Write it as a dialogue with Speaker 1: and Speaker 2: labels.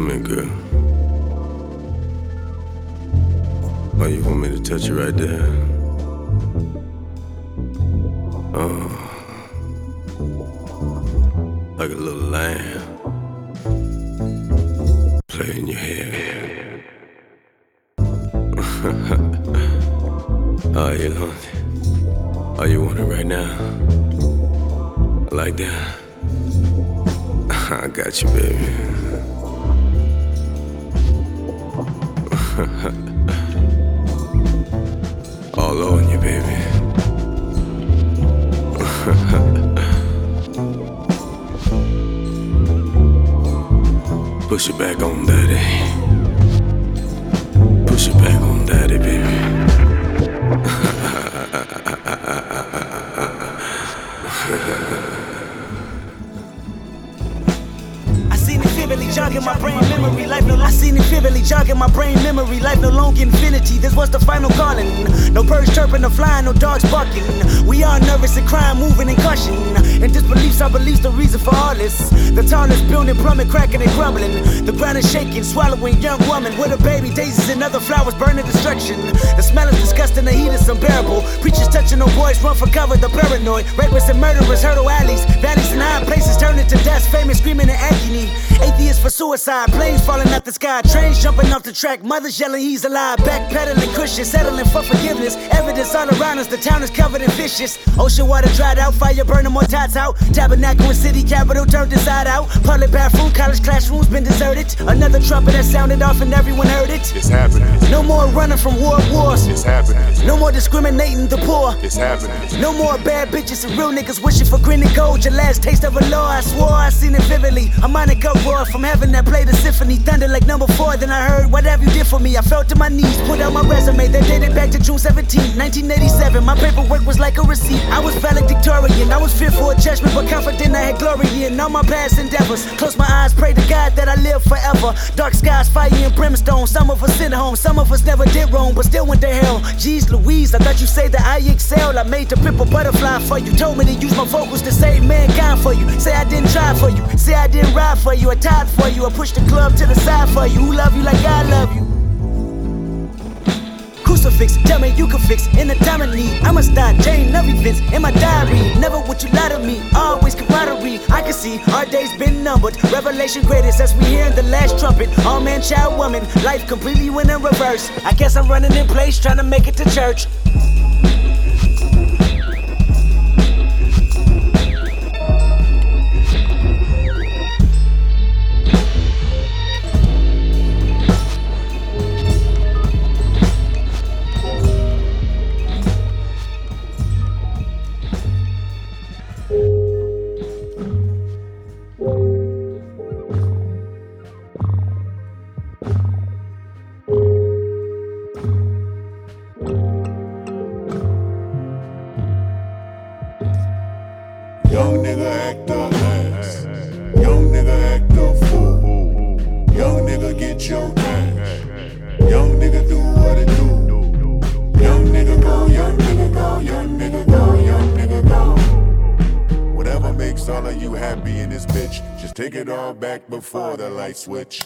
Speaker 1: Come here, girl. Oh, you want me to touch you right there? Oh. Like a little lamb. Play in your hair. oh, you want it? Oh, you want it right now? Like that? I got you, baby. Push it back on daddy. Push it back on daddy, baby.
Speaker 2: I seen it vividly jogging my brain memory. Life no I seen it vividly jogging my brain memory. Life no longer infinity. This was the final chirping or flying, no dogs barking. We are nervous and crying, moving and crushing. And disbeliefs are beliefs, the reason for all this. The tallest building, plumbing, cracking and crumbling. The ground is shaking, swallowing young woman with a baby. Daisies and other flowers burning destruction. The disgusting, the heat is unbearable. Preachers touching no boys, run for cover, the paranoid. Rapists and murderers, hurdle alleys, valleys and high places turning to dust, famous screaming in agony. Atheists for suicide, planes falling out the sky, trains jumping off the track, mothers yelling he's alive, backpedaling cushion, settling for forgiveness. Evidence all around us, the town is covered in fishes. Ocean water dried out, fire burning more tides out. Tabernacle and city capital turned inside out. Public bathroom, college classrooms been deserted. Another trumpet that sounded off and everyone heard it.
Speaker 3: It's happening.
Speaker 2: No more running from war wars.
Speaker 3: It's happening.
Speaker 2: No more discriminating the poor.
Speaker 3: It's happening.
Speaker 2: No more bad bitches and real niggas wishing for green and gold. Your last taste of a law, I swore I seen it vividly. A minor uproar from heaven that played a symphony. Thunder like number four. Then I heard, What have you did for me? I fell to my knees, put out my resume that dated back to June 17, 1987. My paperwork was like a receipt. I was valedictorian. I was fearful of judgment, but confident I had glory in all my past endeavors. Close my eyes, pray to God that I live forever. Dark skies, fire and brimstone. Some of us sent home, some of us never did wrong, but still went to hell. Jeez Louise, I thought you say that I excel. I made To Pimp a Butterfly for you. Told me to use my vocals to save mankind for you. Say I didn't try for you. Say I didn't ride for you. I tied for you. I pushed the club to the side for you. Who love you like I love you? Crucifix, tell me you can fix in the time of need. I'ma start chain of events in my diary. Never would you lie to me, always camaraderie. I can see our days been numbered. Revelation greatest as we hear the last trumpet. All man, child, woman, life completely went in reverse. I guess I'm running in place, trying to make it to church.
Speaker 3: Nigga act a ass. Young nigga act a fool. Young nigga get your cash. Young nigga do what it do. Young nigga go, young nigga go, young nigga go, young nigga go. Whatever makes all of you happy in this bitch, just take it all back before the light switch.